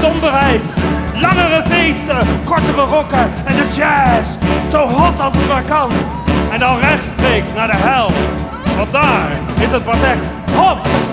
Somberheid. Langere feesten, kortere rokken en de jazz. Zo hot als het maar kan. En dan rechtstreeks naar de hel. Want daar is het pas echt hot.